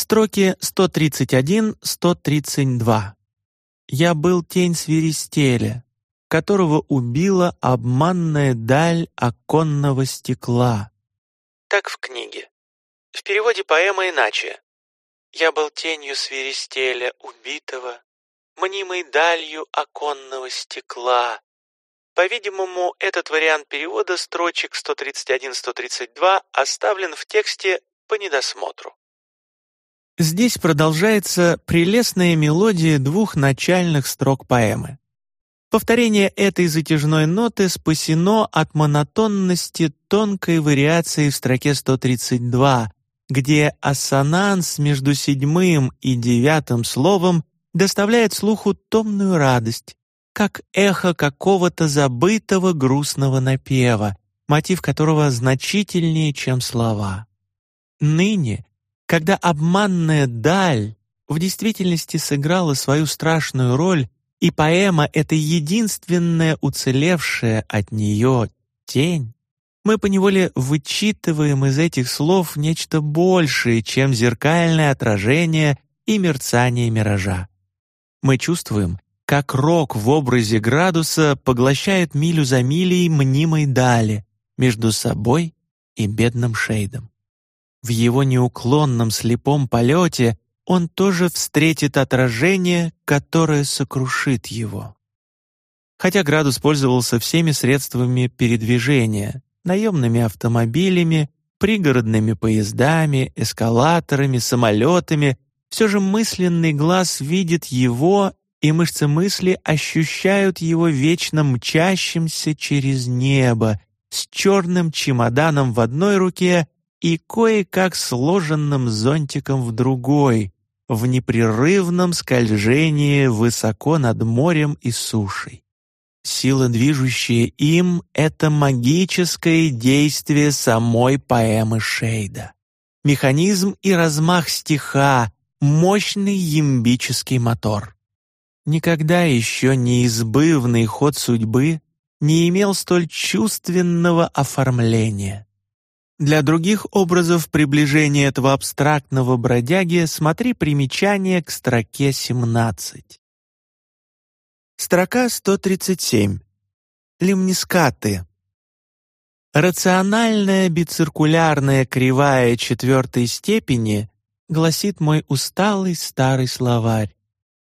Строки 131-132. «Я был тень свиристеля, которого убила обманная даль оконного стекла». Так в книге. В переводе поэма иначе. «Я был тенью свиристеля, убитого, мнимой далью оконного стекла». По-видимому, этот вариант перевода строчек 131-132 оставлен в тексте по недосмотру. Здесь продолжается прелестная мелодия двух начальных строк поэмы. Повторение этой затяжной ноты спасено от монотонности тонкой вариации в строке 132, где ассонанс между седьмым и девятым словом доставляет слуху томную радость, как эхо какого-то забытого грустного напева, мотив которого значительнее, чем слова. Ныне когда обманная даль в действительности сыграла свою страшную роль, и поэма — это единственная уцелевшая от нее тень, мы поневоле вычитываем из этих слов нечто большее, чем зеркальное отражение и мерцание миража. Мы чувствуем, как рок в образе градуса поглощает милю за милей мнимой дали между собой и бедным шейдом. В его неуклонном слепом полете он тоже встретит отражение, которое сокрушит его. Хотя Градус пользовался всеми средствами передвижения, наемными автомобилями, пригородными поездами, эскалаторами, самолетами, все же мысленный глаз видит его, и мышцы мысли ощущают его вечно мчащимся через небо, с черным чемоданом в одной руке и кое-как сложенным зонтиком в другой, в непрерывном скольжении высоко над морем и сушей. Сила, движущая им, — это магическое действие самой поэмы Шейда. Механизм и размах стиха — мощный ямбический мотор. Никогда еще неизбывный ход судьбы не имел столь чувственного оформления. Для других образов приближения этого абстрактного бродяги смотри примечание к строке 17. Строка 137. Лимнискаты. Рациональная бициркулярная кривая четвертой степени гласит мой усталый старый словарь.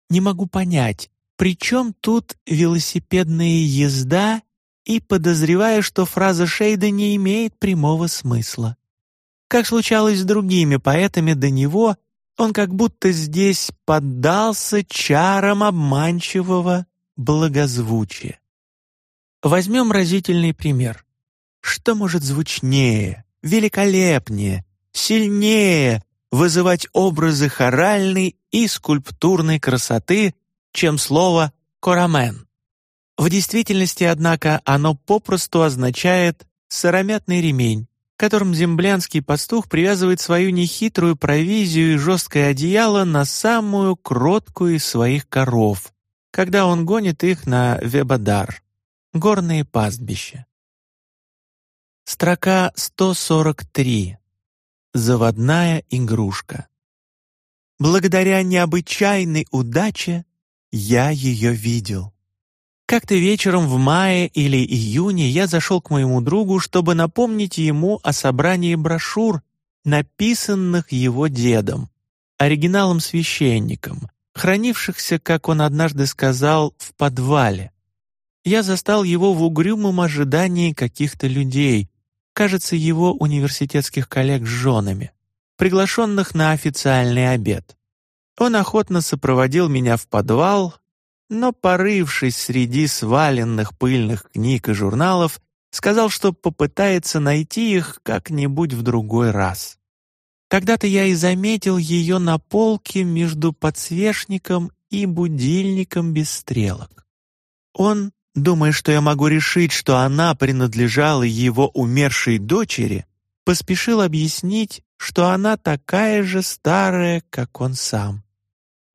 Не могу понять, при чем тут велосипедная езда и подозреваю, что фраза Шейда не имеет прямого смысла. Как случалось с другими поэтами до него, он как будто здесь поддался чарам обманчивого благозвучия. Возьмем разительный пример. Что может звучнее, великолепнее, сильнее вызывать образы хоральной и скульптурной красоты, чем слово «корамен»? В действительности, однако, оно попросту означает «сыромятный ремень», которым землянский пастух привязывает свою нехитрую провизию и жесткое одеяло на самую кроткую из своих коров, когда он гонит их на Вебадар, горные пастбища. Строка 143. Заводная игрушка. Благодаря необычайной удаче я ее видел. Как-то вечером в мае или июне я зашел к моему другу, чтобы напомнить ему о собрании брошюр, написанных его дедом, оригиналом-священником, хранившихся, как он однажды сказал, в подвале. Я застал его в угрюмом ожидании каких-то людей, кажется, его университетских коллег с женами, приглашенных на официальный обед. Он охотно сопроводил меня в подвал, но, порывшись среди сваленных пыльных книг и журналов, сказал, что попытается найти их как-нибудь в другой раз. Когда-то я и заметил ее на полке между подсвечником и будильником без стрелок. Он, думая, что я могу решить, что она принадлежала его умершей дочери, поспешил объяснить, что она такая же старая, как он сам.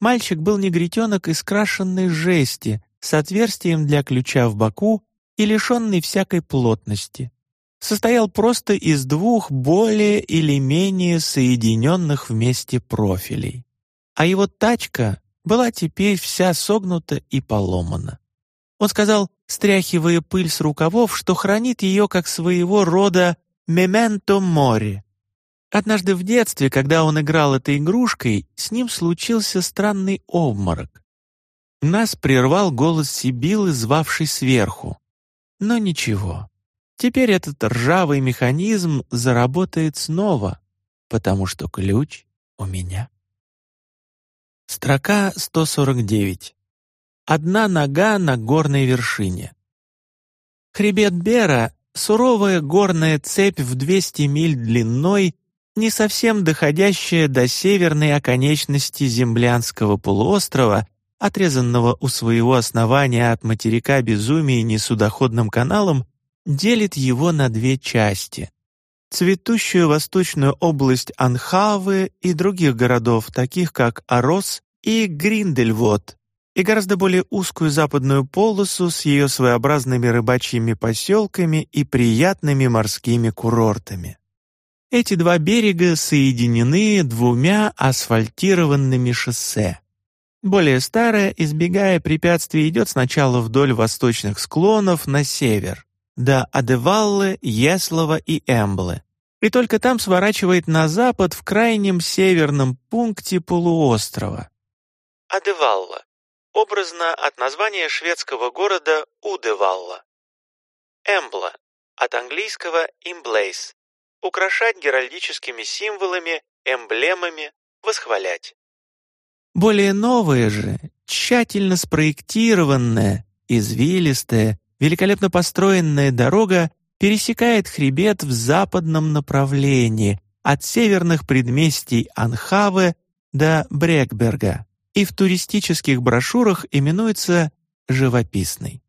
Мальчик был негритенок из крашенной жести, с отверстием для ключа в боку и лишенный всякой плотности. состоял просто из двух более или менее соединенных вместе профилей. А его тачка была теперь вся согнута и поломана. Он сказал, стряхивая пыль с рукавов, что хранит ее как своего рода «мементо мори». Однажды в детстве, когда он играл этой игрушкой, с ним случился странный обморок. Нас прервал голос Сибилы, звавший сверху. Но ничего, теперь этот ржавый механизм заработает снова, потому что ключ у меня. Строка 149. Одна нога на горной вершине. Хребет Бера — суровая горная цепь в 200 миль длиной, не совсем доходящая до северной оконечности землянского полуострова, отрезанного у своего основания от материка безумия несудоходным каналом, делит его на две части. Цветущую восточную область Анхавы и других городов, таких как Арос и Гриндельвод, и гораздо более узкую западную полосу с ее своеобразными рыбачьими поселками и приятными морскими курортами. Эти два берега соединены двумя асфальтированными шоссе. Более старое, избегая препятствий, идет сначала вдоль восточных склонов на север, до Адеваллы, Еслова и Эмблы, и только там сворачивает на запад в крайнем северном пункте полуострова. Адевалла. Образно от названия шведского города Удевалла. Эмбла. От английского «embrace» — украшать геральдическими символами, эмблемами, восхвалять. Более новая же, тщательно спроектированная, извилистая, великолепно построенная дорога пересекает хребет в западном направлении от северных предместий Анхавы до Брекберга и в туристических брошюрах именуется «живописной».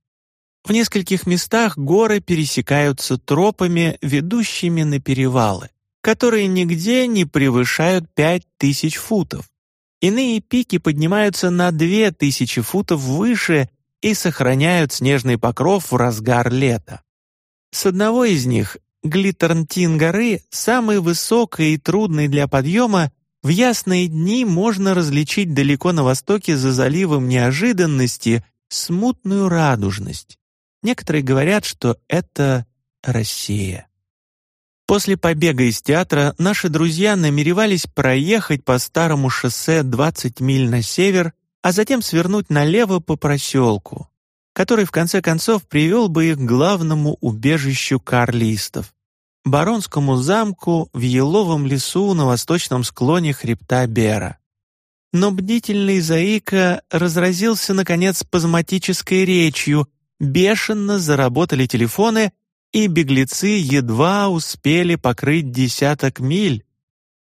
В нескольких местах горы пересекаются тропами, ведущими на перевалы, которые нигде не превышают 5000 футов. Иные пики поднимаются на две тысячи футов выше и сохраняют снежный покров в разгар лета. С одного из них, Глиттернтин горы, самой высокой и трудной для подъема, в ясные дни можно различить далеко на востоке за заливом неожиданности смутную радужность. Некоторые говорят, что это Россия. После побега из театра наши друзья намеревались проехать по старому шоссе 20 миль на север, а затем свернуть налево по проселку, который в конце концов привел бы их к главному убежищу карлистов — Баронскому замку в еловом лесу на восточном склоне хребта Бера. Но бдительный Заика разразился, наконец, спазматической речью, бешено заработали телефоны — и беглецы едва успели покрыть десяток миль,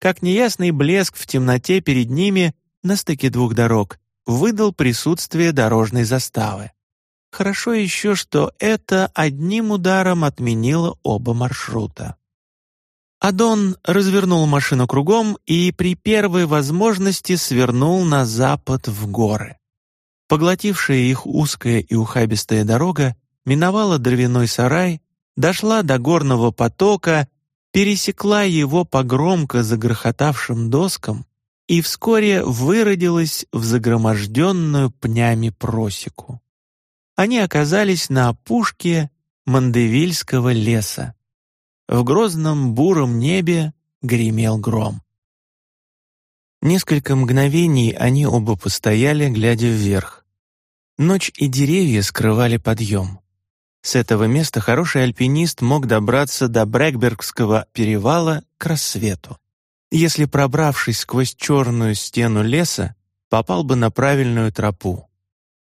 как неясный блеск в темноте перед ними на стыке двух дорог выдал присутствие дорожной заставы. Хорошо еще, что это одним ударом отменило оба маршрута. Адон развернул машину кругом и при первой возможности свернул на запад в горы. Поглотившая их узкая и ухабистая дорога миновала дровяной сарай, дошла до горного потока, пересекла его по громко загрохотавшим доскам и вскоре выродилась в загроможденную пнями просеку. Они оказались на опушке Мандевильского леса. В грозном буром небе гремел гром. Несколько мгновений они оба постояли, глядя вверх. Ночь и деревья скрывали подъем. С этого места хороший альпинист мог добраться до Брэкбергского перевала к рассвету. Если, пробравшись сквозь черную стену леса, попал бы на правильную тропу.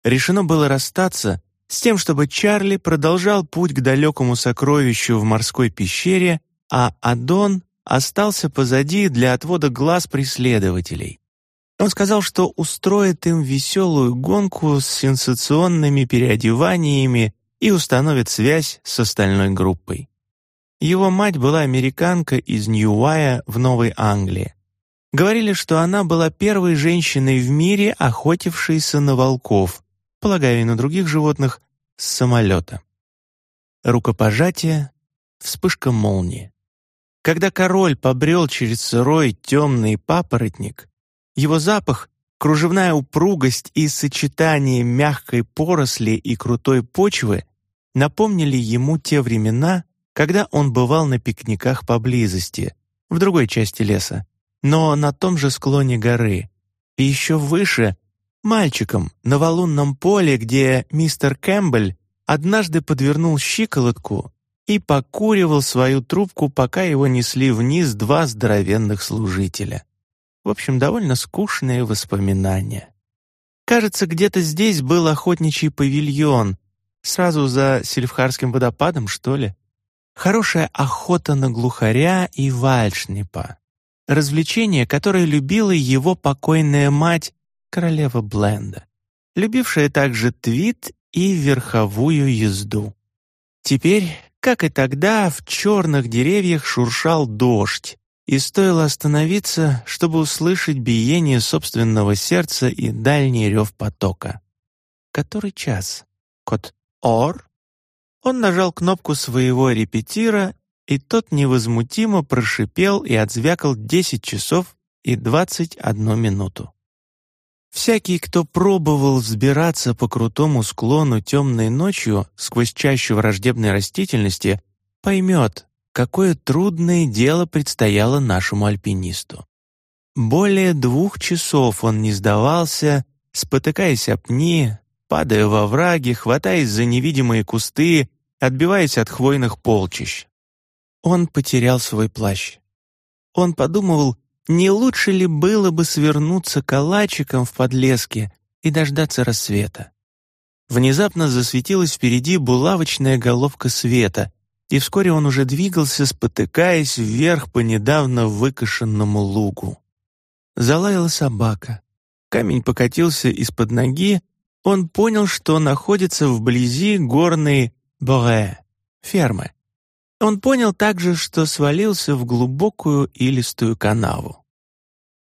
Решено было расстаться с тем, чтобы Чарли продолжал путь к далекому сокровищу в морской пещере, а Адон остался позади для отвода глаз преследователей. Он сказал, что устроит им веселую гонку с сенсационными переодеваниями и установит связь с остальной группой. Его мать была американка из Ньюая в Новой Англии. Говорили, что она была первой женщиной в мире, охотившейся на волков, полагаю, и на других животных, с самолета. Рукопожатие, вспышка молнии. Когда король побрел через сырой темный папоротник, его запах, кружевная упругость и сочетание мягкой поросли и крутой почвы напомнили ему те времена, когда он бывал на пикниках поблизости, в другой части леса, но на том же склоне горы, и еще выше, мальчиком на валунном поле, где мистер Кэмпбелл однажды подвернул щиколотку и покуривал свою трубку, пока его несли вниз два здоровенных служителя. В общем, довольно скучные воспоминания. Кажется, где-то здесь был охотничий павильон, сразу за Сильфхарским водопадом, что ли. Хорошая охота на глухаря и вальшнепа. Развлечение, которое любила его покойная мать, королева Бленда, любившая также твит и верховую езду. Теперь, как и тогда, в черных деревьях шуршал дождь, и стоило остановиться, чтобы услышать биение собственного сердца и дальний рев потока. Который час? Кот Ор? Он нажал кнопку своего репетира, и тот невозмутимо прошипел и отзвякал 10 часов и 21 минуту. Всякий, кто пробовал взбираться по крутому склону темной ночью сквозь чащу враждебной растительности, поймет, какое трудное дело предстояло нашему альпинисту. Более двух часов он не сдавался, спотыкаясь об пни, падая во враги, хватаясь за невидимые кусты отбиваясь от хвойных полчищ. Он потерял свой плащ. Он подумывал, не лучше ли было бы свернуться калачиком в подлеске и дождаться рассвета. Внезапно засветилась впереди булавочная головка света, и вскоре он уже двигался, спотыкаясь вверх по недавно выкошенному лугу. Залаяла собака. Камень покатился из-под ноги, он понял, что находится вблизи горной Боре, фермы. Он понял также, что свалился в глубокую илистую канаву.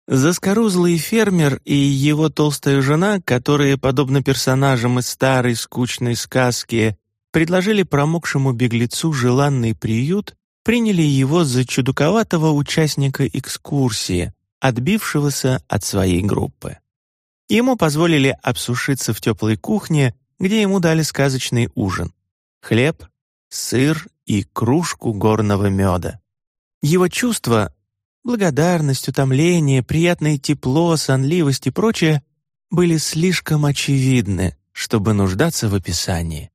Заскорузлый фермер и его толстая жена, которые, подобно персонажам из старой скучной сказки, предложили промокшему беглецу желанный приют, приняли его за чудаковатого участника экскурсии, отбившегося от своей группы. Ему позволили обсушиться в теплой кухне, где ему дали сказочный ужин хлеб, сыр и кружку горного меда. Его чувства — благодарность, утомление, приятное тепло, сонливость и прочее — были слишком очевидны, чтобы нуждаться в описании.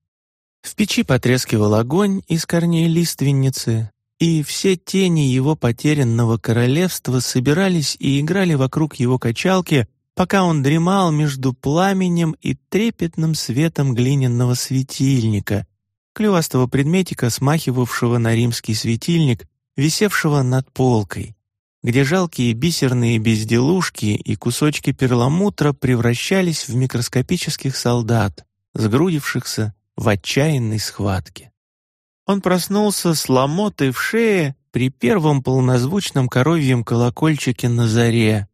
В печи потрескивал огонь из корней лиственницы, и все тени его потерянного королевства собирались и играли вокруг его качалки, пока он дремал между пламенем и трепетным светом глиняного светильника, клювастого предметика, смахивавшего на римский светильник, висевшего над полкой, где жалкие бисерные безделушки и кусочки перламутра превращались в микроскопических солдат, сгрудившихся в отчаянной схватке. Он проснулся с ломотой в шее при первом полнозвучном коровьем колокольчике на заре,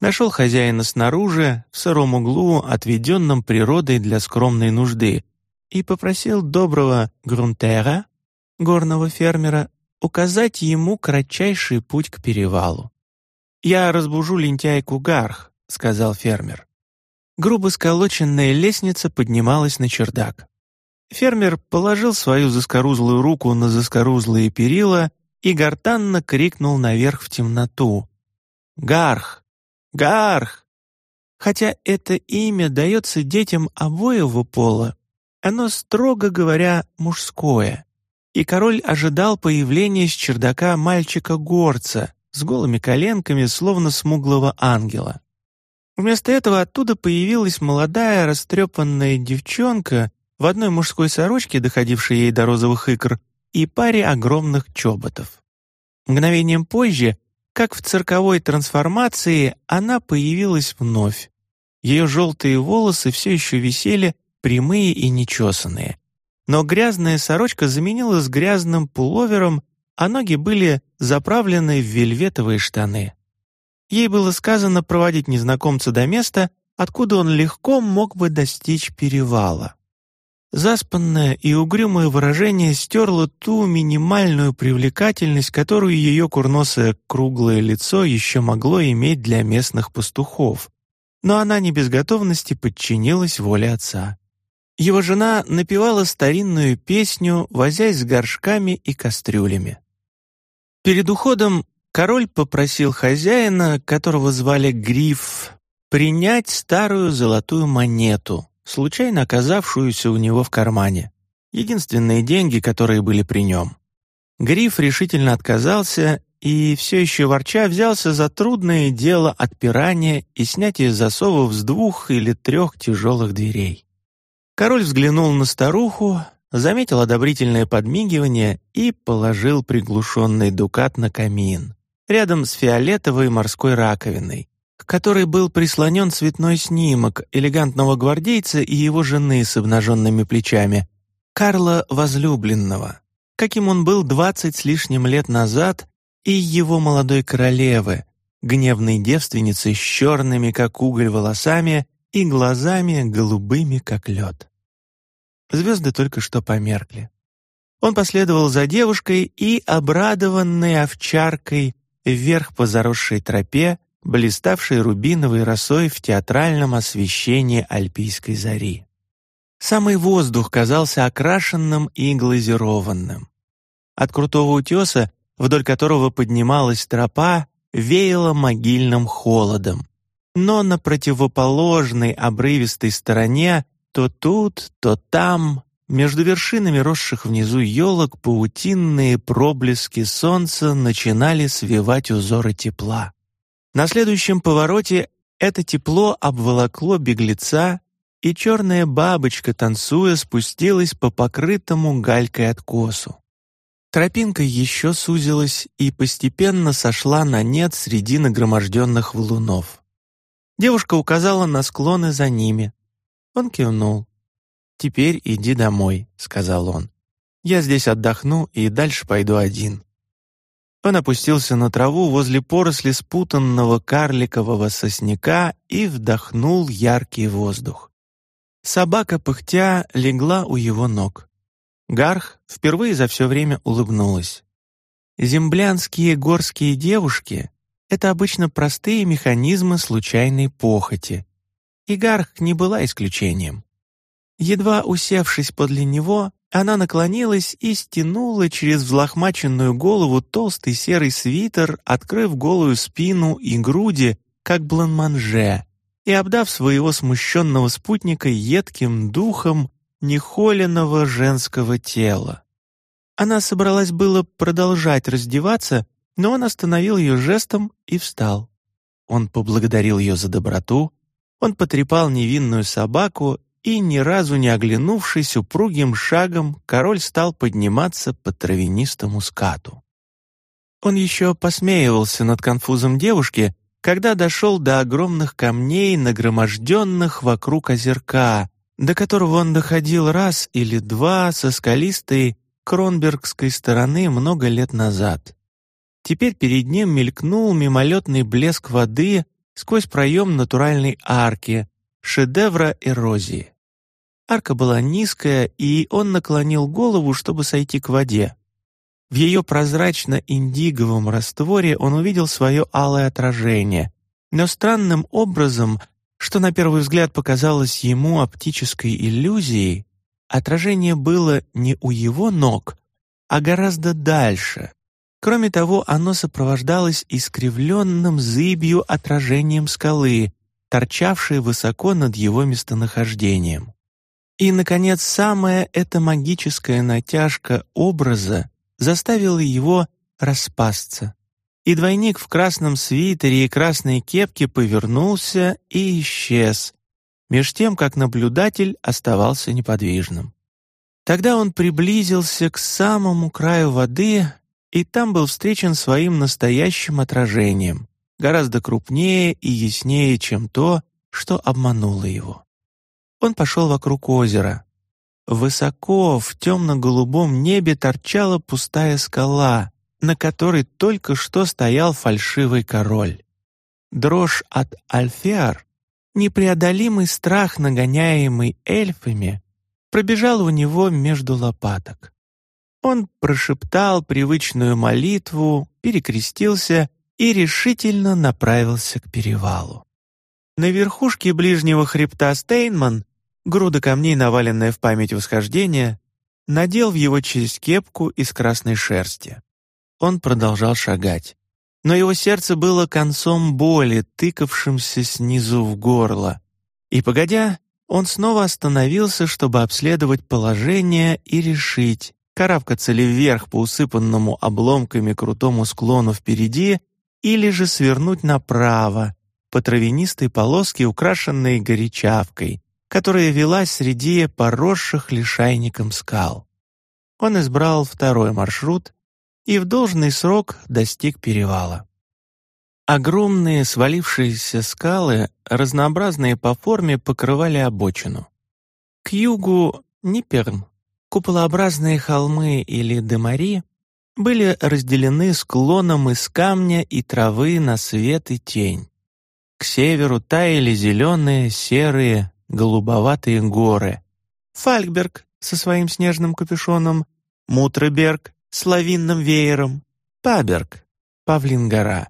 нашел хозяина снаружи, в сыром углу, отведенном природой для скромной нужды, и попросил доброго Грунтера, горного фермера, указать ему кратчайший путь к перевалу. «Я разбужу лентяйку Гарх», — сказал фермер. Грубо сколоченная лестница поднималась на чердак. Фермер положил свою заскорузлую руку на заскорузлые перила и гортанно крикнул наверх в темноту. «Гарх! Гарх!» Хотя это имя дается детям обоего пола, оно, строго говоря, мужское, и король ожидал появления с чердака мальчика-горца с голыми коленками, словно смуглого ангела. Вместо этого оттуда появилась молодая растрепанная девчонка в одной мужской сорочке, доходившей ей до розовых икр, и паре огромных чоботов. Мгновением позже, как в цирковой трансформации, она появилась вновь. Ее желтые волосы все еще висели прямые и нечесанные. Но грязная сорочка заменилась грязным пуловером, а ноги были заправлены в вельветовые штаны. Ей было сказано проводить незнакомца до места, откуда он легко мог бы достичь перевала. Заспанное и угрюмое выражение стерло ту минимальную привлекательность, которую ее курносое круглое лицо еще могло иметь для местных пастухов. Но она не без готовности подчинилась воле отца. Его жена напевала старинную песню, возясь с горшками и кастрюлями. Перед уходом король попросил хозяина, которого звали Гриф, принять старую золотую монету — случайно оказавшуюся у него в кармане. Единственные деньги, которые были при нем. Гриф решительно отказался и, все еще ворча, взялся за трудное дело отпирания и снятия засовов с двух или трех тяжелых дверей. Король взглянул на старуху, заметил одобрительное подмигивание и положил приглушенный дукат на камин, рядом с фиолетовой морской раковиной, к которой был прислонен цветной снимок элегантного гвардейца и его жены с обнаженными плечами, Карла Возлюбленного, каким он был двадцать с лишним лет назад, и его молодой королевы, гневной девственницы с черными, как уголь, волосами и глазами голубыми, как лед. Звезды только что померкли. Он последовал за девушкой и, обрадованный овчаркой, вверх по заросшей тропе, блиставшей рубиновой росой в театральном освещении альпийской зари. Самый воздух казался окрашенным и глазированным. От крутого утеса, вдоль которого поднималась тропа, веяло могильным холодом. Но на противоположной обрывистой стороне то тут, то там, между вершинами росших внизу елок, паутинные проблески солнца начинали свивать узоры тепла. На следующем повороте это тепло обволокло беглеца, и черная бабочка, танцуя, спустилась по покрытому галькой откосу. Тропинка еще сузилась и постепенно сошла на нет среди нагроможденных валунов. Девушка указала на склоны за ними. Он кивнул. «Теперь иди домой», — сказал он. «Я здесь отдохну и дальше пойду один». Он опустился на траву возле поросли спутанного карликового сосняка и вдохнул яркий воздух. Собака, пыхтя, легла у его ног. Гарх впервые за все время улыбнулась. Землянские горские девушки — это обычно простые механизмы случайной похоти. И Гарх не была исключением. Едва усевшись подле него, она наклонилась и стянула через взлохмаченную голову толстый серый свитер, открыв голую спину и груди, как бланманже, и обдав своего смущенного спутника едким духом нехоленного женского тела. Она собралась было продолжать раздеваться, но он остановил ее жестом и встал. Он поблагодарил ее за доброту, он потрепал невинную собаку и, ни разу не оглянувшись упругим шагом, король стал подниматься по травянистому скату. Он еще посмеивался над конфузом девушки, когда дошел до огромных камней, нагроможденных вокруг озерка, до которого он доходил раз или два со скалистой Кронбергской стороны много лет назад. Теперь перед ним мелькнул мимолетный блеск воды сквозь проем натуральной арки, шедевра эрозии. Арка была низкая, и он наклонил голову, чтобы сойти к воде. В ее прозрачно-индиговом растворе он увидел свое алое отражение, но странным образом, что на первый взгляд показалось ему оптической иллюзией, отражение было не у его ног, а гораздо дальше. Кроме того, оно сопровождалось искривленным зыбью отражением скалы, торчавшей высоко над его местонахождением. И, наконец, самая эта магическая натяжка образа заставила его распасться. И двойник в красном свитере и красной кепке повернулся и исчез, меж тем, как наблюдатель оставался неподвижным. Тогда он приблизился к самому краю воды, и там был встречен своим настоящим отражением, гораздо крупнее и яснее, чем то, что обмануло его. Он пошел вокруг озера. Высоко в темно-голубом небе торчала пустая скала, на которой только что стоял фальшивый король. Дрожь от Альфеар, непреодолимый страх, нагоняемый эльфами, пробежала у него между лопаток. Он прошептал привычную молитву, перекрестился и решительно направился к перевалу. На верхушке ближнего хребта Стейнман, груда камней, наваленная в память восхождения, надел в его честь кепку из красной шерсти. Он продолжал шагать, но его сердце было концом боли, тыкавшимся снизу в горло. И, погодя, он снова остановился, чтобы обследовать положение и решить, карабкаться ли вверх по усыпанному обломками крутому склону впереди или же свернуть направо по травянистой полоске, украшенной горячавкой, которая велась среди поросших лишайником скал. Он избрал второй маршрут и в должный срок достиг перевала. Огромные свалившиеся скалы, разнообразные по форме, покрывали обочину. К югу — Ниперн, куполообразные холмы или демари были разделены склоном из камня и травы на свет и тень. К северу таяли зеленые, серые, голубоватые горы. Фалькберг со своим снежным капюшоном, Мутреберг с лавинным веером, Паберг, Павлин-гора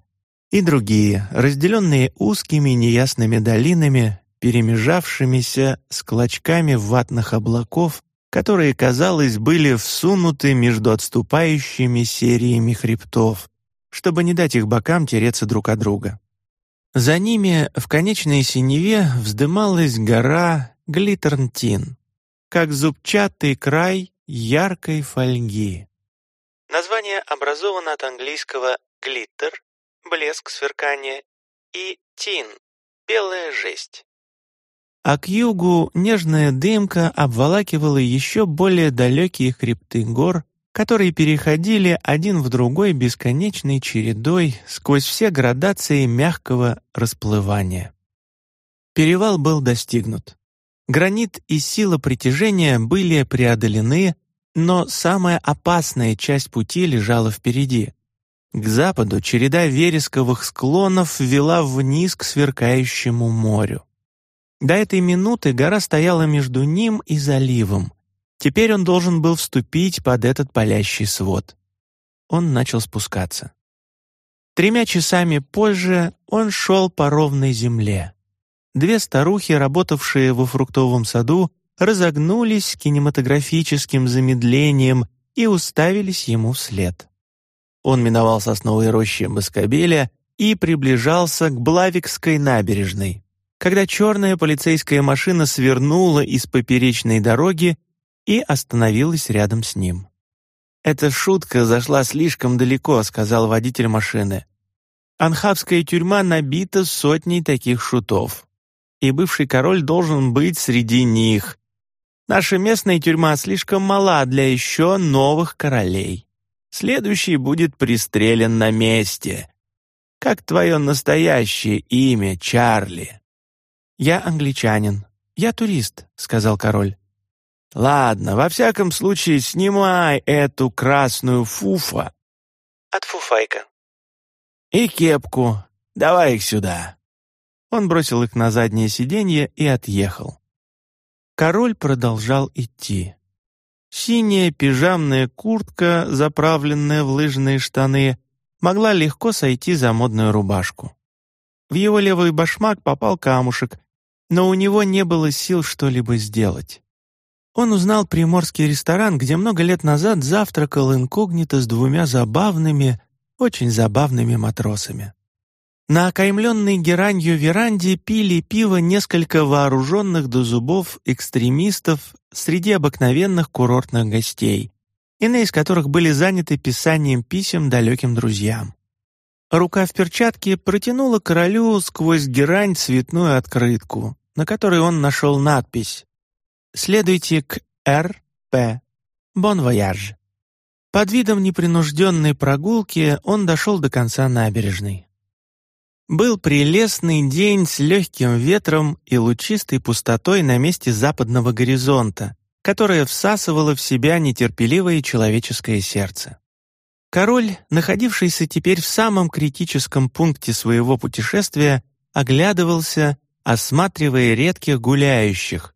и другие, разделенные узкими неясными долинами, перемежавшимися с клочками ватных облаков, которые, казалось, были всунуты между отступающими сериями хребтов, чтобы не дать их бокам тереться друг от друга. За ними в конечной синеве вздымалась гора Глиттернтин, как зубчатый край яркой фольги. Название образовано от английского «глиттер» — блеск, сверкание, и «тин» — белая жесть. А к югу нежная дымка обволакивала еще более далекие хребты гор, которые переходили один в другой бесконечной чередой сквозь все градации мягкого расплывания. Перевал был достигнут. Гранит и сила притяжения были преодолены, но самая опасная часть пути лежала впереди. К западу череда вересковых склонов вела вниз к сверкающему морю. До этой минуты гора стояла между ним и заливом. Теперь он должен был вступить под этот палящий свод. Он начал спускаться. Тремя часами позже он шел по ровной земле. Две старухи, работавшие во фруктовом саду, разогнулись кинематографическим замедлением и уставились ему вслед. Он миновал сосновые рощи Баскобеля и приближался к Блавикской набережной, когда черная полицейская машина свернула из поперечной дороги и остановилась рядом с ним. «Эта шутка зашла слишком далеко», — сказал водитель машины. «Анхабская тюрьма набита сотней таких шутов, и бывший король должен быть среди них, Наша местная тюрьма слишком мала для еще новых королей. Следующий будет пристрелен на месте. Как твое настоящее имя, Чарли?» «Я англичанин. Я турист», — сказал король. «Ладно, во всяком случае, снимай эту красную фуфа». «От фуфайка». «И кепку. Давай их сюда». Он бросил их на заднее сиденье и отъехал. Король продолжал идти. Синяя пижамная куртка, заправленная в лыжные штаны, могла легко сойти за модную рубашку. В его левый башмак попал камушек, но у него не было сил что-либо сделать. Он узнал приморский ресторан, где много лет назад завтракал инкогнито с двумя забавными, очень забавными матросами. На окаймленной геранью веранде пили пиво несколько вооруженных до зубов экстремистов среди обыкновенных курортных гостей, иные из которых были заняты писанием писем далеким друзьям. Рука в перчатке протянула королю сквозь герань цветную открытку, на которой он нашел надпись «Следуйте к Р.П. Bon voyage». Под видом непринужденной прогулки он дошел до конца набережной. Был прелестный день с легким ветром и лучистой пустотой на месте западного горизонта, которая всасывала в себя нетерпеливое человеческое сердце. Король, находившийся теперь в самом критическом пункте своего путешествия, оглядывался, осматривая редких гуляющих,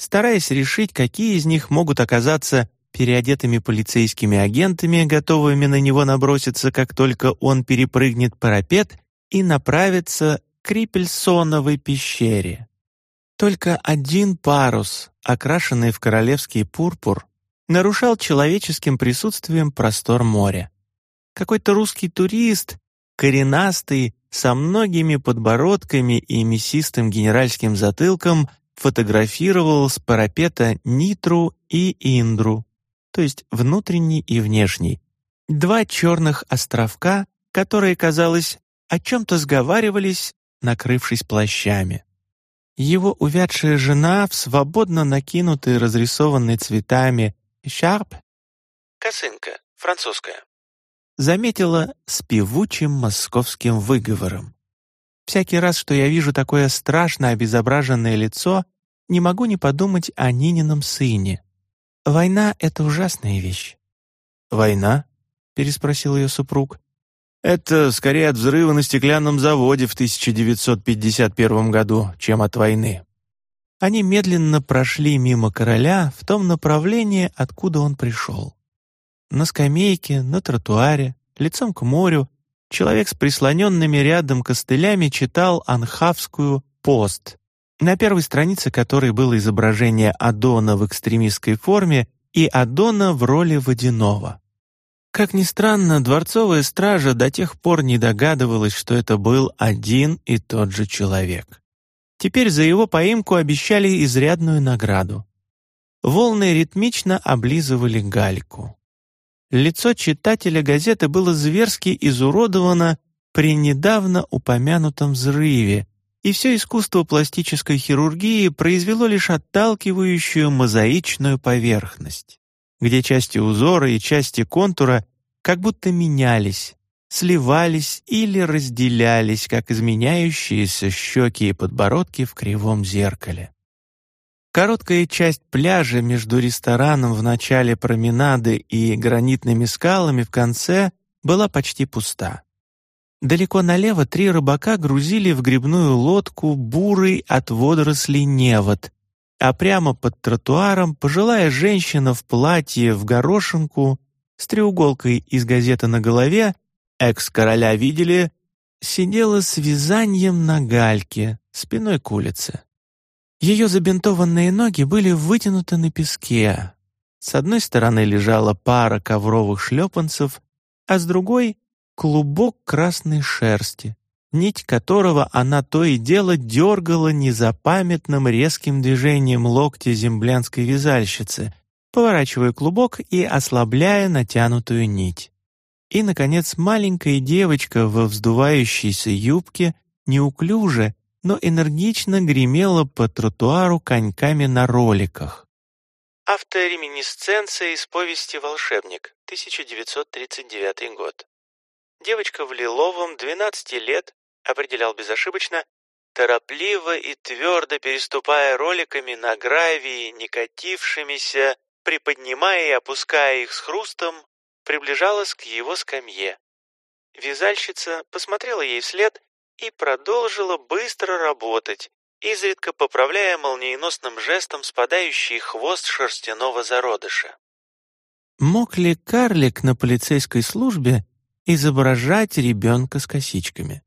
стараясь решить, какие из них могут оказаться переодетыми полицейскими агентами, готовыми на него наброситься, как только он перепрыгнет парапет и направится к Рипельсоновой пещере. Только один парус, окрашенный в королевский пурпур, нарушал человеческим присутствием простор моря. Какой-то русский турист, коренастый, со многими подбородками и мясистым генеральским затылком, фотографировал с парапета Нитру и Индру, то есть внутренний и внешний, два черных островка, которые, казалось, о чем-то сговаривались, накрывшись плащами. Его увядшая жена в свободно накинутой, разрисованной цветами «шарп» косынка, французская, заметила с певучим московским выговором. Всякий раз, что я вижу такое страшно обезображенное лицо, не могу не подумать о Нинином сыне. Война — это ужасная вещь. «Война?» — переспросил ее супруг. «Это скорее от взрыва на стеклянном заводе в 1951 году, чем от войны». Они медленно прошли мимо короля в том направлении, откуда он пришел. На скамейке, на тротуаре, лицом к морю, человек с прислоненными рядом костылями читал анхавскую «Пост», на первой странице которой было изображение Адона в экстремистской форме и Адона в роли водяного. Как ни странно, дворцовая стража до тех пор не догадывалась, что это был один и тот же человек. Теперь за его поимку обещали изрядную награду. Волны ритмично облизывали гальку. Лицо читателя газеты было зверски изуродовано при недавно упомянутом взрыве, и все искусство пластической хирургии произвело лишь отталкивающую мозаичную поверхность, где части узора и части контура как будто менялись, сливались или разделялись, как изменяющиеся щеки и подбородки в кривом зеркале. Короткая часть пляжа между рестораном в начале променады и гранитными скалами в конце была почти пуста. Далеко налево три рыбака грузили в грибную лодку бурый от водорослей невод, а прямо под тротуаром пожилая женщина в платье в горошинку с треуголкой из газеты на голове «Экс-короля видели» сидела с вязанием на гальке, спиной к улице. Ее забинтованные ноги были вытянуты на песке. С одной стороны лежала пара ковровых шлепанцев, а с другой — клубок красной шерсти, нить которого она то и дело дергала незапамятным резким движением локтя землянской вязальщицы, поворачивая клубок и ослабляя натянутую нить. И, наконец, маленькая девочка во вздувающейся юбке неуклюже но энергично гремела по тротуару коньками на роликах. Автореминисценция из повести «Волшебник», 1939 год. Девочка в лиловом, 12 лет, определял безошибочно, торопливо и твердо переступая роликами на гравии, не приподнимая и опуская их с хрустом, приближалась к его скамье. Вязальщица посмотрела ей вслед и продолжила быстро работать, изредка поправляя молниеносным жестом спадающий хвост шерстяного зародыша. Мог ли карлик на полицейской службе изображать ребенка с косичками?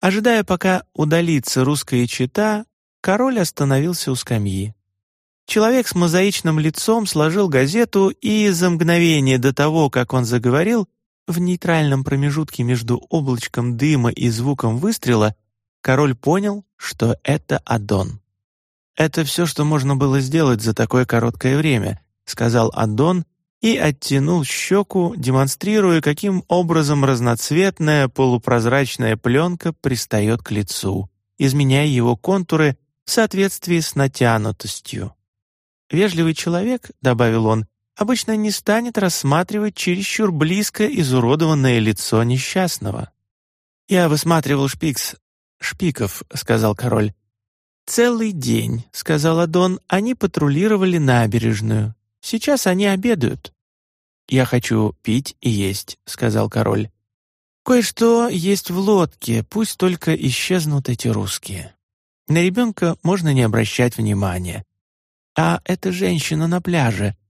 Ожидая, пока удалится русская чита, король остановился у скамьи. Человек с мозаичным лицом сложил газету и за мгновение до того, как он заговорил, в нейтральном промежутке между облачком дыма и звуком выстрела король понял, что это Адон. «Это все, что можно было сделать за такое короткое время», — сказал Адон и оттянул щеку, демонстрируя, каким образом разноцветная полупрозрачная пленка пристает к лицу, изменяя его контуры в соответствии с натянутостью. «Вежливый человек», — добавил он, обычно не станет рассматривать чересчур близко изуродованное лицо несчастного. «Я высматривал шпикс. Шпиков», — сказал король. «Целый день», — сказал Адон, — «они патрулировали набережную. Сейчас они обедают». «Я хочу пить и есть», — сказал король. «Кое-что есть в лодке, пусть только исчезнут эти русские. На ребенка можно не обращать внимания. А эта женщина на пляже —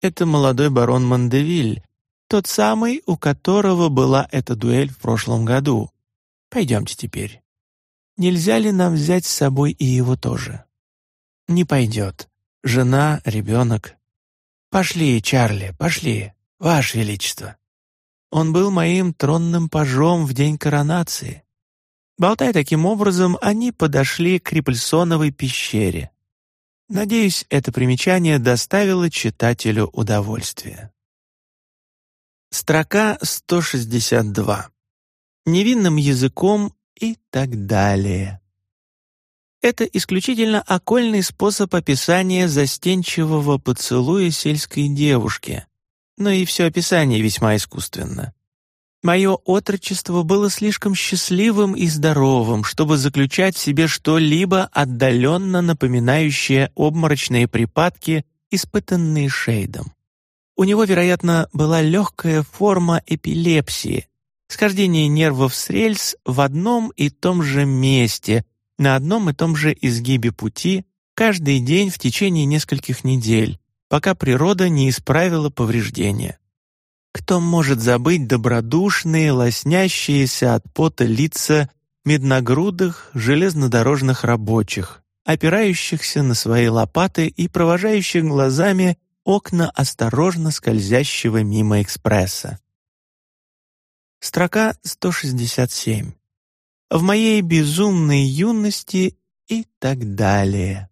это молодой барон Мандевиль, тот самый, у которого была эта дуэль в прошлом году. Пойдемте теперь. Нельзя ли нам взять с собой и его тоже? Не пойдет. Жена, ребенок. Пошли, Чарли, пошли, Ваше Величество. Он был моим тронным пажом в день коронации. Болтая таким образом, они подошли к Крипльсоновой пещере. Надеюсь, это примечание доставило читателю удовольствие. Строка 162. Невинным языком и так далее. Это исключительно окольный способ описания застенчивого поцелуя сельской девушки, но и все описание весьма искусственно. Мое отрочество было слишком счастливым и здоровым, чтобы заключать в себе что-либо отдаленно напоминающее обморочные припадки, испытанные Шейдом. У него, вероятно, была легкая форма эпилепсии, схождение нервов с рельс в одном и том же месте, на одном и том же изгибе пути, каждый день в течение нескольких недель, пока природа не исправила повреждения. Кто может забыть добродушные, лоснящиеся от пота лица медногрудых железнодорожных рабочих, опирающихся на свои лопаты и провожающих глазами окна осторожно скользящего мимо экспресса. Строка 167. В моей безумной юности и так далее.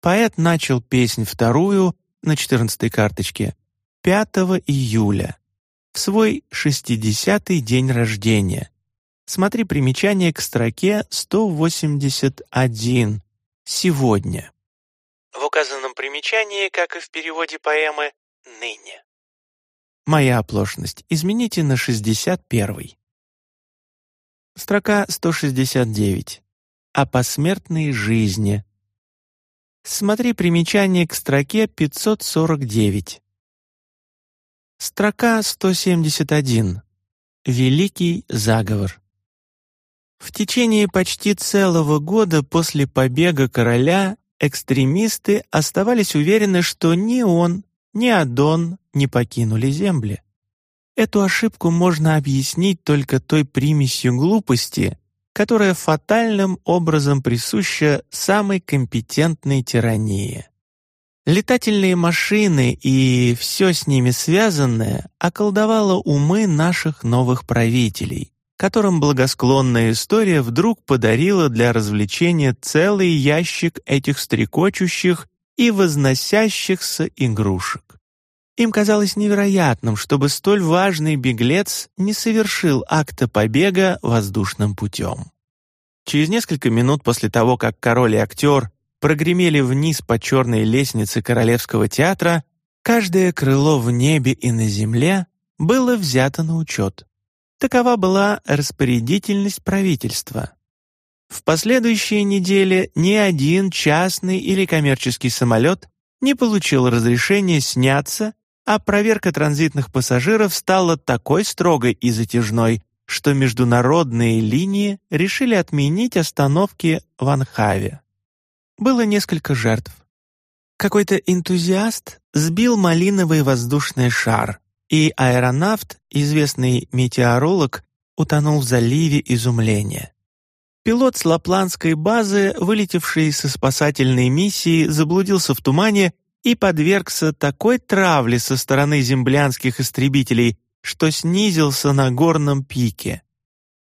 Поэт начал песнь вторую на четырнадцатой карточке 5 июля, в свой шестидесятый день рождения. Смотри примечание к строке 181 «Сегодня». В указанном примечании, как и в переводе поэмы «ныне». Моя оплошность. Измените на 61. Строка 169. О посмертной жизни. Смотри примечание к строке 549. Строка 171. Великий заговор. В течение почти целого года после побега короля экстремисты оставались уверены, что ни он, ни Адон не покинули земли. Эту ошибку можно объяснить только той примесью глупости, которая фатальным образом присуща самой компетентной тирании. Летательные машины и все с ними связанное околдовало умы наших новых правителей, которым благосклонная история вдруг подарила для развлечения целый ящик этих стрекочущих и возносящихся игрушек. Им казалось невероятным, чтобы столь важный беглец не совершил акта побега воздушным путем. Через несколько минут после того, как король и актер прогремели вниз по черной лестнице Королевского театра, каждое крыло в небе и на земле было взято на учет. Такова была распорядительность правительства. В последующие недели ни один частный или коммерческий самолет не получил разрешения сняться, а проверка транзитных пассажиров стала такой строгой и затяжной, что международные линии решили отменить остановки в Анхаве. Было несколько жертв. Какой-то энтузиаст сбил малиновый воздушный шар, и аэронавт, известный метеоролог, утонул в заливе изумления. Пилот с лапландской базы, вылетевший со спасательной миссии, заблудился в тумане и подвергся такой травле со стороны землянских истребителей, что снизился на горном пике.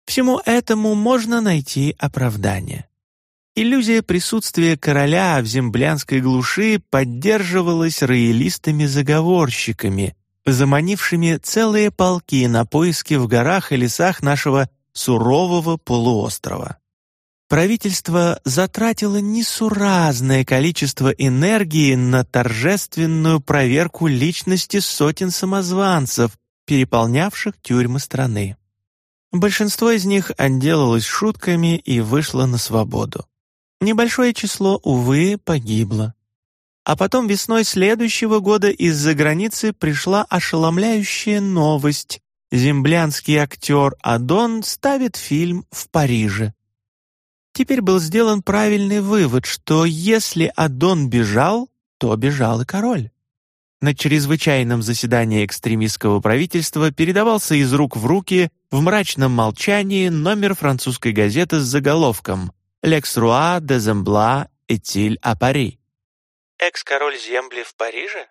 Всему этому можно найти оправдание. Иллюзия присутствия короля в землянской глуши поддерживалась роялистами-заговорщиками, заманившими целые полки на поиски в горах и лесах нашего сурового полуострова. Правительство затратило несуразное количество энергии на торжественную проверку личности сотен самозванцев, переполнявших тюрьмы страны. Большинство из них отделалось шутками и вышло на свободу. Небольшое число, увы, погибло. А потом весной следующего года из-за границы пришла ошеломляющая новость. Землянский актер Адон ставит фильм в Париже. Теперь был сделан правильный вывод, что если Адон бежал, то бежал и король. На чрезвычайном заседании экстремистского правительства передавался из рук в руки в мрачном молчании номер французской газеты с заголовком «Лекс Руа де Зембла Этиль а Пари». «Экс-король Земли в Париже?»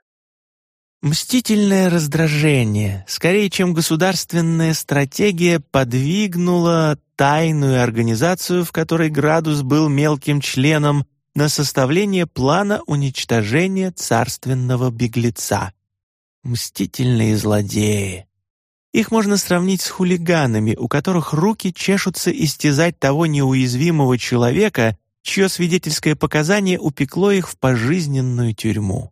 Мстительное раздражение, скорее чем государственная стратегия, подвигнула тайную организацию, в которой Градус был мелким членом, на составление плана уничтожения царственного беглеца. Мстительные злодеи. Их можно сравнить с хулиганами, у которых руки чешутся истязать того неуязвимого человека, чье свидетельское показание упекло их в пожизненную тюрьму.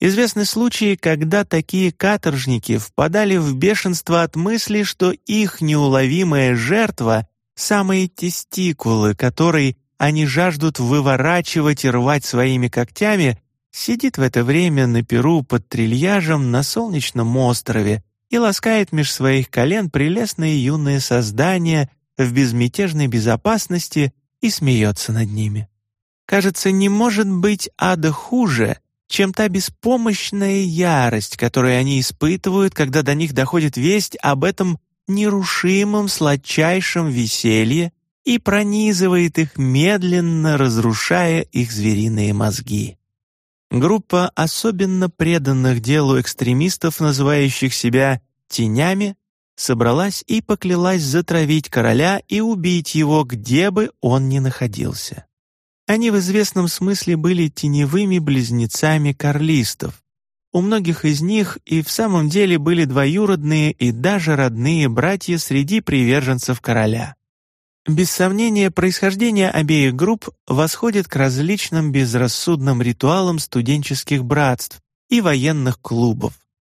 Известны случаи, когда такие каторжники впадали в бешенство от мысли, что их неуловимая жертва — самые тестикулы, которые они жаждут выворачивать и рвать своими когтями, сидит в это время на перу под трильяжем на солнечном острове и ласкает меж своих колен прелестные юные создания в безмятежной безопасности и смеется над ними. Кажется, не может быть ада хуже, чем та беспомощная ярость, которую они испытывают, когда до них доходит весть об этом нерушимом сладчайшем веселье, и пронизывает их медленно, разрушая их звериные мозги. Группа особенно преданных делу экстремистов, называющих себя «тенями», собралась и поклялась затравить короля и убить его, где бы он ни находился. Они в известном смысле были теневыми близнецами карлистов. У многих из них и в самом деле были двоюродные и даже родные братья среди приверженцев короля. Без сомнения, происхождение обеих групп восходит к различным безрассудным ритуалам студенческих братств и военных клубов,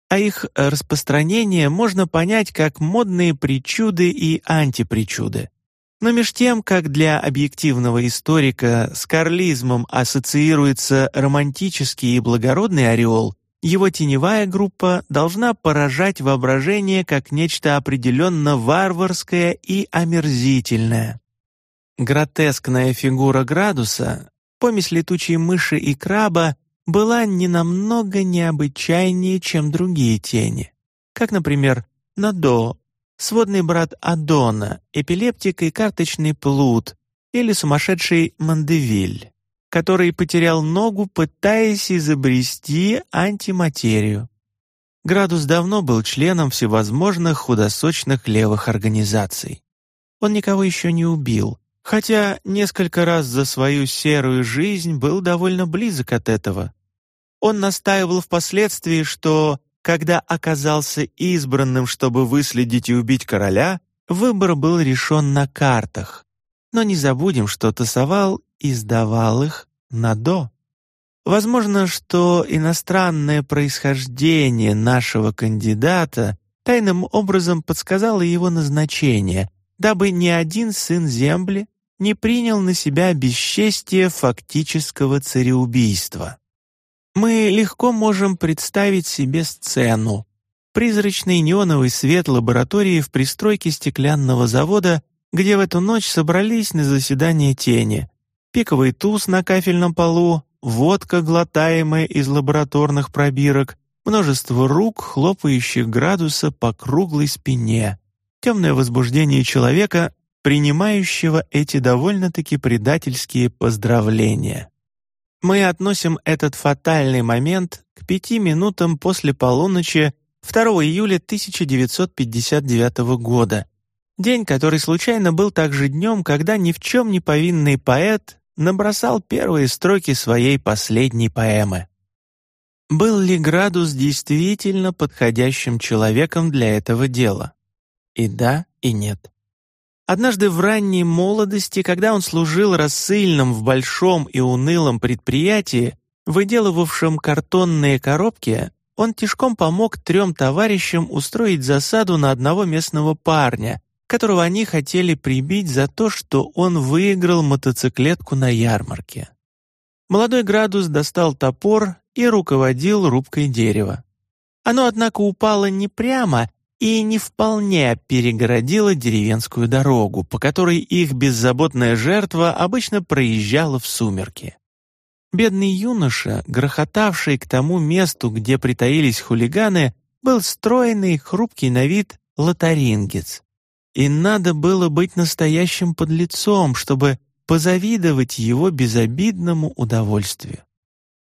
а их распространение можно понять как модные причуды и антипричуды. Но меж тем, как для объективного историка с карлизмом ассоциируется романтический и благородный ореол, его теневая группа должна поражать воображение как нечто определенно варварское и омерзительное. Гротескная фигура градуса, помесь летучей мыши и краба, была не намного необычайнее, чем другие тени, как, например, Надо, сводный брат Адона, эпилептик и карточный плут или сумасшедший Мандевиль который потерял ногу, пытаясь изобрести антиматерию. Градус давно был членом всевозможных худосочных левых организаций. Он никого еще не убил, хотя несколько раз за свою серую жизнь был довольно близок от этого. Он настаивал впоследствии, что, когда оказался избранным, чтобы выследить и убить короля, выбор был решен на картах. Но не забудем, что тасовал и сдавал их на «до». Возможно, что иностранное происхождение нашего кандидата тайным образом подсказало его назначение, дабы ни один сын Земли не принял на себя бесчестие фактического цареубийства. Мы легко можем представить себе сцену. Призрачный неоновый свет лаборатории в пристройке стеклянного завода, где в эту ночь собрались на заседание тени, пиковый туз на кафельном полу, водка, глотаемая из лабораторных пробирок, множество рук, хлопающих градуса по круглой спине, темное возбуждение человека, принимающего эти довольно-таки предательские поздравления. Мы относим этот фатальный момент к пяти минутам после полуночи 2 июля 1959 года, день, который случайно был также днем, когда ни в чем не повинный поэт набросал первые строки своей последней поэмы. Был ли Градус действительно подходящим человеком для этого дела? И да, и нет. Однажды в ранней молодости, когда он служил рассыльным в большом и унылом предприятии, выделывавшем картонные коробки, он тишком помог трем товарищам устроить засаду на одного местного парня, которого они хотели прибить за то, что он выиграл мотоциклетку на ярмарке. Молодой Градус достал топор и руководил рубкой дерева. Оно, однако, упало не прямо, и не вполне перегородила деревенскую дорогу, по которой их беззаботная жертва обычно проезжала в сумерки. Бедный юноша, грохотавший к тому месту, где притаились хулиганы, был стройный, хрупкий на вид лотарингец. И надо было быть настоящим подлецом, чтобы позавидовать его безобидному удовольствию.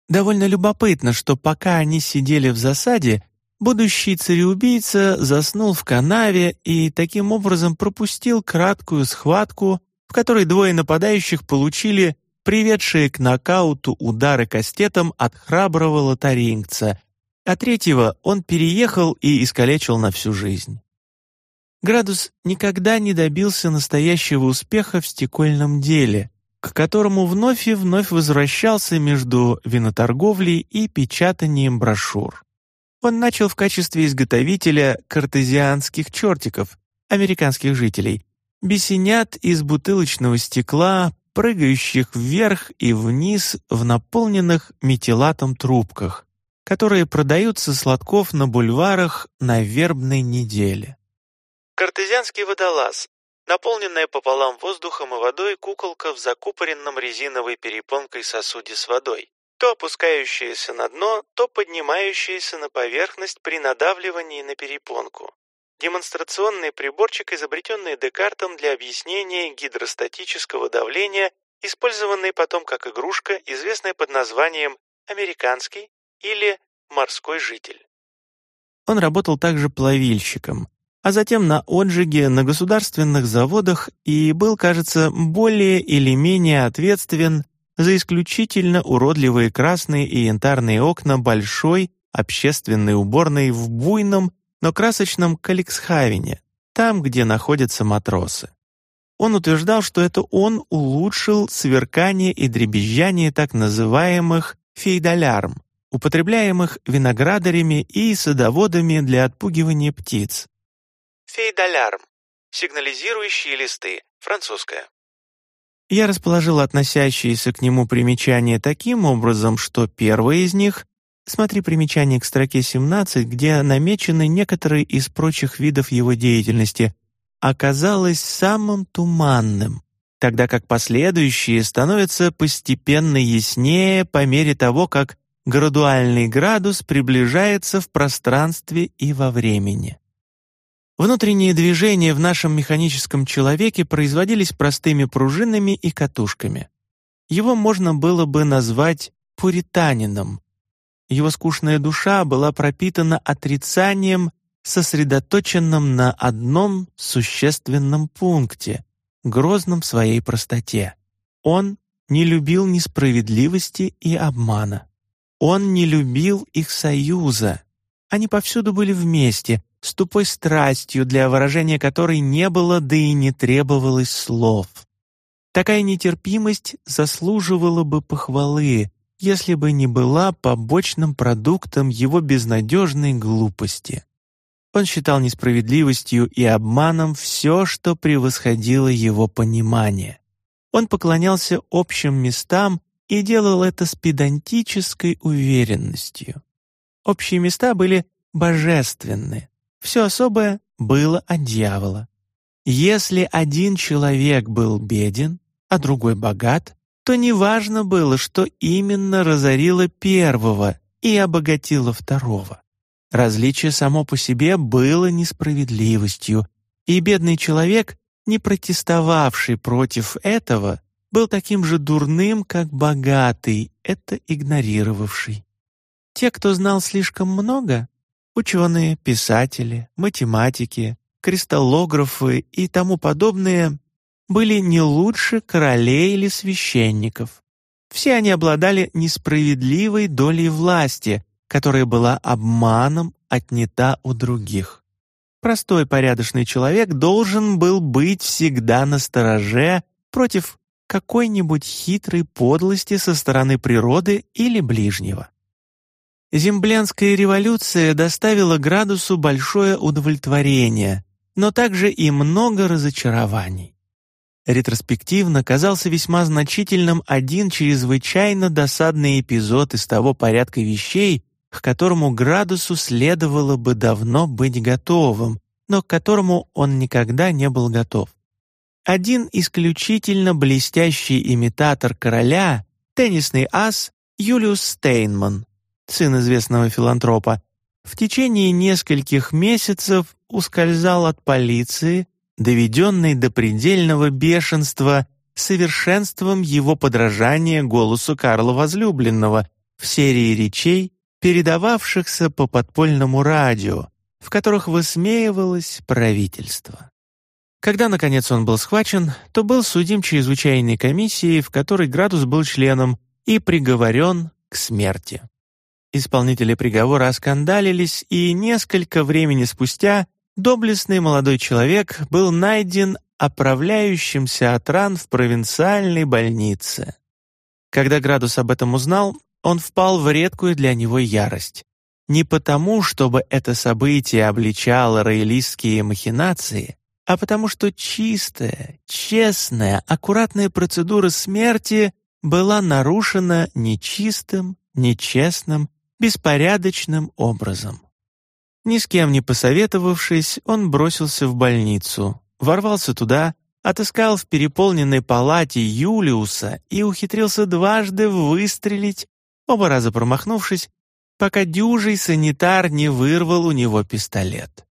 Довольно любопытно, что пока они сидели в засаде, будущий цареубийца заснул в канаве и таким образом пропустил краткую схватку, в которой двое нападающих получили приведшие к нокауту удары кастетом от храброго лотарингца, а третьего он переехал и искалечил на всю жизнь. Градус никогда не добился настоящего успеха в стекольном деле, к которому вновь и вновь возвращался между виноторговлей и печатанием брошюр. Он начал в качестве изготовителя картезианских чертиков, американских жителей, бесенят из бутылочного стекла, прыгающих вверх и вниз в наполненных метилатом трубках, которые продаются сладков на бульварах на вербной неделе. Картезианский водолаз наполненная пополам воздухом и водой куколка в закупоренном резиновой перепонкой сосуде с водой, то опускающаяся на дно, то поднимающаяся на поверхность при надавливании на перепонку. Демонстрационный приборчик, изобретенный Декартом для объяснения гидростатического давления, использованный потом как игрушка, известная под названием «американский» или «морской житель». Он работал также плавильщиком, а затем на отжиге на государственных заводах и был, кажется, более или менее ответственен за исключительно уродливые красные и янтарные окна большой общественной уборной в буйном, но красочном Каликсхавене, там, где находятся матросы. Он утверждал, что это он улучшил сверкание и дребезжание так называемых фейдалярм, употребляемых виноградарями и садоводами для отпугивания птиц. Фейдалярм. Сигнализирующие листы. Французская. Я расположил относящиеся к нему примечания таким образом, что первое из них Смотри примечание к строке 17, где намечены некоторые из прочих видов его деятельности, оказалось самым туманным, тогда как последующие становятся постепенно яснее по мере того, как градуальный градус приближается в пространстве и во времени. Внутренние движения в нашем механическом человеке производились простыми пружинами и катушками. Его можно было бы назвать пуританином. Его скучная душа была пропитана отрицанием, сосредоточенным на одном существенном пункте, грозном в своей простоте. Он не любил несправедливости и обмана. Он не любил их союза. Они повсюду были вместе, с тупой страстью, для выражения которой не было, да и не требовалось слов. Такая нетерпимость заслуживала бы похвалы, если бы не была побочным продуктом его безнадежной глупости. Он считал несправедливостью и обманом все, что превосходило его понимание. Он поклонялся общим местам и делал это с педантической уверенностью. Общие места были божественны, все особое было от дьявола. Если один человек был беден, а другой богат, то неважно было, что именно разорило первого и обогатило второго. Различие само по себе было несправедливостью, и бедный человек, не протестовавший против этого, был таким же дурным, как богатый, это игнорировавший. Те, кто знал слишком много, Ученые, писатели, математики, кристаллографы и тому подобные были не лучше королей или священников. Все они обладали несправедливой долей власти, которая была обманом отнята у других. Простой порядочный человек должен был быть всегда на стороже против какой-нибудь хитрой подлости со стороны природы или ближнего. Землянская революция доставила Градусу большое удовлетворение, но также и много разочарований. Ретроспективно казался весьма значительным один чрезвычайно досадный эпизод из того порядка вещей, к которому градусу следовало бы давно быть готовым, но к которому он никогда не был готов. Один исключительно блестящий имитатор короля, теннисный ас Юлиус Стейнман, сын известного филантропа, в течение нескольких месяцев ускользал от полиции, доведенный до предельного бешенства совершенством его подражания голосу Карла Возлюбленного в серии речей, передававшихся по подпольному радио, в которых высмеивалось правительство. Когда, наконец, он был схвачен, то был судим чрезвычайной комиссией, в которой Градус был членом, и приговорен к смерти. Исполнители приговора оскандалились, и несколько времени спустя доблестный молодой человек был найден оправляющимся от ран в провинциальной больнице. Когда Градус об этом узнал, он впал в редкую для него ярость. Не потому, чтобы это событие обличало роялистские махинации, а потому что чистая, честная, аккуратная процедура смерти была нарушена нечистым, нечестным беспорядочным образом. Ни с кем не посоветовавшись, он бросился в больницу, ворвался туда, отыскал в переполненной палате Юлиуса и ухитрился дважды выстрелить, оба раза промахнувшись, пока дюжий санитар не вырвал у него пистолет.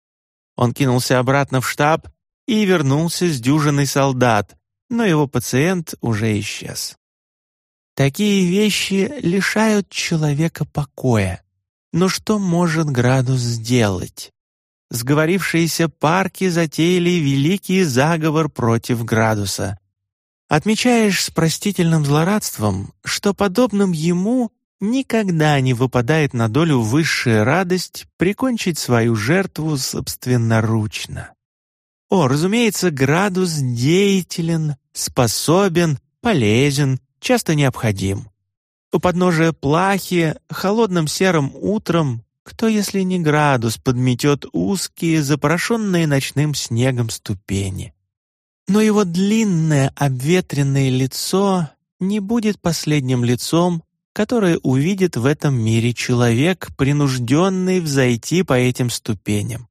Он кинулся обратно в штаб и вернулся с дюжиной солдат, но его пациент уже исчез. Такие вещи лишают человека покоя. Но что может Градус сделать? Сговорившиеся парки затеяли великий заговор против Градуса. Отмечаешь с простительным злорадством, что подобным ему никогда не выпадает на долю высшая радость прикончить свою жертву собственноручно. О, разумеется, Градус деятелен, способен, полезен, часто необходим. У подножия плахи, холодным серым утром, кто, если не градус, подметет узкие, запорошенные ночным снегом ступени. Но его длинное обветренное лицо не будет последним лицом, которое увидит в этом мире человек, принужденный взойти по этим ступеням.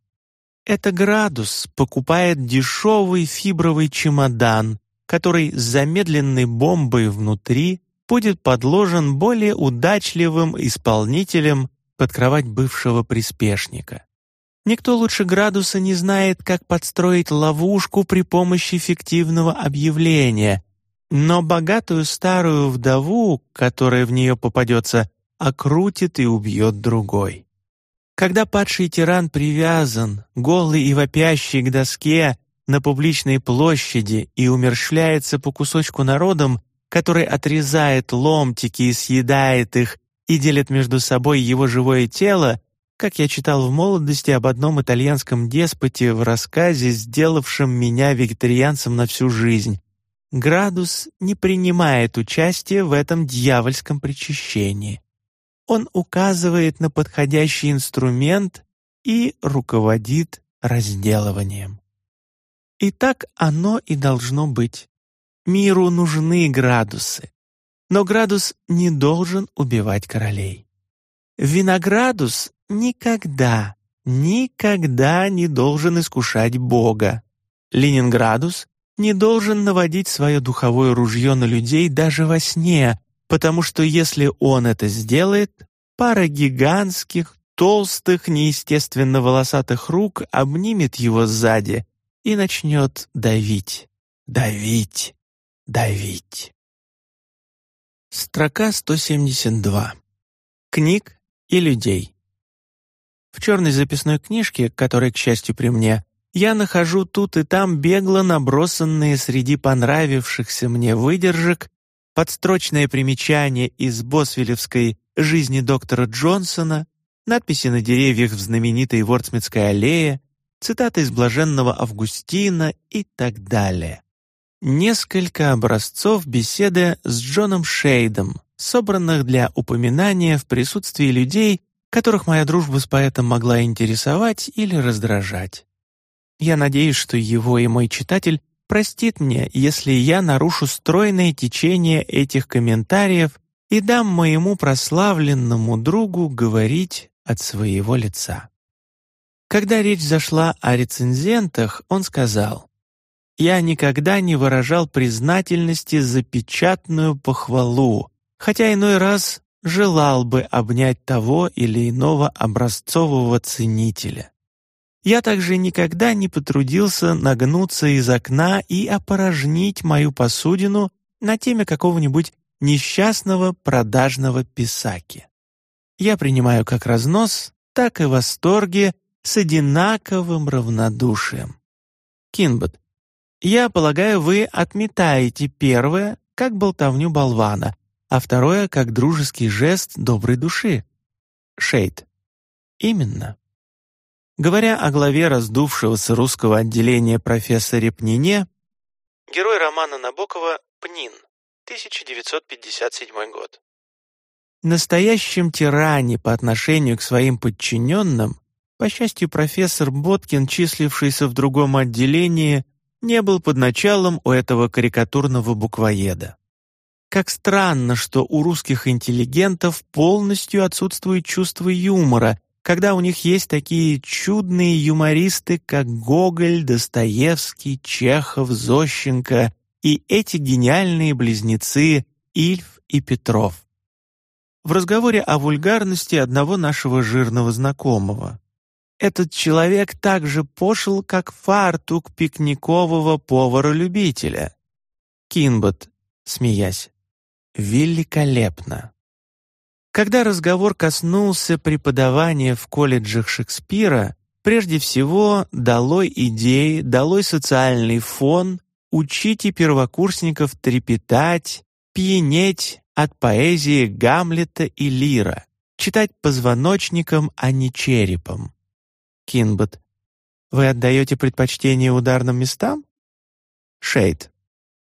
Это градус покупает дешевый фибровый чемодан, который с замедленной бомбой внутри будет подложен более удачливым исполнителем под кровать бывшего приспешника. Никто лучше градуса не знает, как подстроить ловушку при помощи фиктивного объявления, но богатую старую вдову, которая в нее попадется, окрутит и убьет другой. Когда падший тиран привязан, голый и вопящий к доске, на публичной площади и умерщвляется по кусочку народом, который отрезает ломтики и съедает их и делит между собой его живое тело, как я читал в молодости об одном итальянском деспоте в рассказе, сделавшем меня вегетарианцем на всю жизнь. Градус не принимает участия в этом дьявольском причащении. Он указывает на подходящий инструмент и руководит разделыванием. И так оно и должно быть. Миру нужны градусы. Но градус не должен убивать королей. Виноградус никогда, никогда не должен искушать Бога. Ленинградус не должен наводить свое духовое ружье на людей даже во сне, потому что если он это сделает, пара гигантских, толстых, неестественно волосатых рук обнимет его сзади и начнет давить, давить, давить. Строка 172. Книг и людей. В черной записной книжке, которая, к счастью, при мне, я нахожу тут и там бегло набросанные среди понравившихся мне выдержек подстрочное примечание из Босвелевской «Жизни доктора Джонсона», надписи на деревьях в знаменитой Вортсмитской аллее, цитаты из блаженного Августина и так далее. Несколько образцов беседы с Джоном Шейдом, собранных для упоминания в присутствии людей, которых моя дружба с поэтом могла интересовать или раздражать. Я надеюсь, что его и мой читатель простит мне, если я нарушу стройное течение этих комментариев и дам моему прославленному другу говорить от своего лица. Когда речь зашла о рецензентах, он сказал, «Я никогда не выражал признательности за печатную похвалу, хотя иной раз желал бы обнять того или иного образцового ценителя. Я также никогда не потрудился нагнуться из окна и опорожнить мою посудину на теме какого-нибудь несчастного продажного писаки. Я принимаю как разнос, так и восторги с одинаковым равнодушием. Кинбот, я полагаю, вы отметаете первое, как болтовню болвана, а второе — как дружеский жест доброй души. Шейд. Именно. Говоря о главе раздувшегося русского отделения профессоре Пнине, герой романа Набокова «Пнин», 1957 год. Настоящим тиране по отношению к своим подчиненным, по счастью, профессор Боткин, числившийся в другом отделении, не был под началом у этого карикатурного буквоеда. Как странно, что у русских интеллигентов полностью отсутствует чувство юмора, когда у них есть такие чудные юмористы, как Гоголь, Достоевский, Чехов, Зощенко и эти гениальные близнецы Ильф и Петров. В разговоре о вульгарности одного нашего жирного знакомого. Этот человек так же пошел, как фартук пикникового повара-любителя. Кинбот, смеясь. Великолепно. Когда разговор коснулся преподавания в колледжах Шекспира, прежде всего долой идеи, долой социальный фон, учите первокурсников трепетать, пьянеть от поэзии Гамлета и Лира, читать позвоночником, а не черепом. Кинбот. Вы отдаете предпочтение ударным местам? Шейд.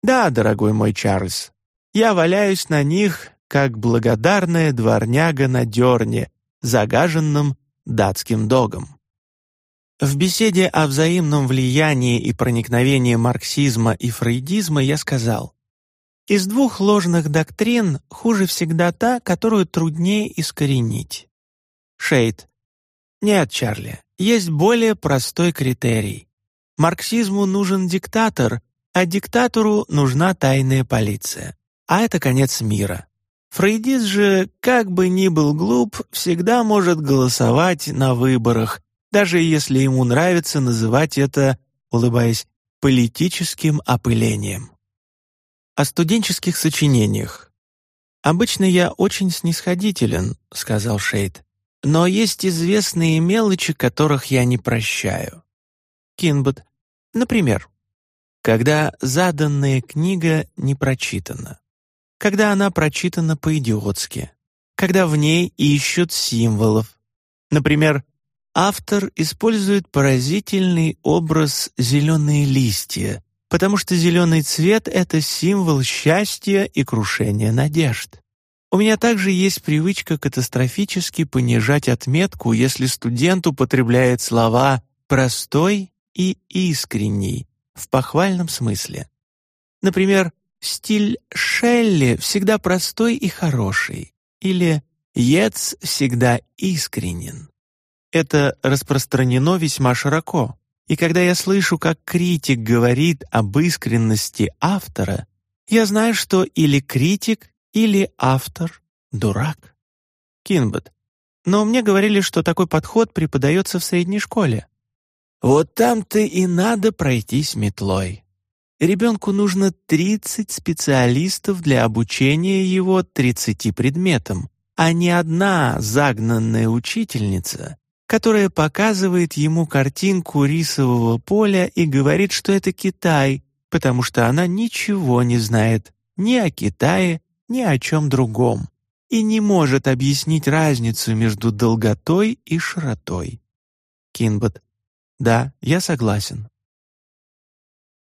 Да, дорогой мой Чарльз, я валяюсь на них, как благодарная дворняга на дерне, загаженном датским догом. В беседе о взаимном влиянии и проникновении марксизма и фрейдизма я сказал, «Из двух ложных доктрин хуже всегда та, которую труднее искоренить». Шейд. Нет, Чарли, есть более простой критерий. Марксизму нужен диктатор, а диктатору нужна тайная полиция а это конец мира. Фрейдист же, как бы ни был глуп, всегда может голосовать на выборах, даже если ему нравится называть это, улыбаясь, политическим опылением. О студенческих сочинениях. «Обычно я очень снисходителен», — сказал Шейд, «но есть известные мелочи, которых я не прощаю». Кинбот, например, когда заданная книга не прочитана когда она прочитана по-идиотски, когда в ней ищут символов. Например, автор использует поразительный образ «зеленые листья», потому что зеленый цвет — это символ счастья и крушения надежд. У меня также есть привычка катастрофически понижать отметку, если студент употребляет слова «простой» и «искренний» в похвальном смысле. Например, Стиль Шелли всегда простой и хороший, или Ец всегда искренен. Это распространено весьма широко, и когда я слышу, как критик говорит об искренности автора, я знаю, что или критик, или автор — дурак. Кинбот. Но мне говорили, что такой подход преподается в средней школе. Вот там-то и надо пройтись метлой. Ребенку нужно 30 специалистов для обучения его 30 предметам, а не одна загнанная учительница, которая показывает ему картинку рисового поля и говорит, что это Китай, потому что она ничего не знает ни о Китае, ни о чем другом и не может объяснить разницу между долготой и широтой. Кинбот. Да, я согласен.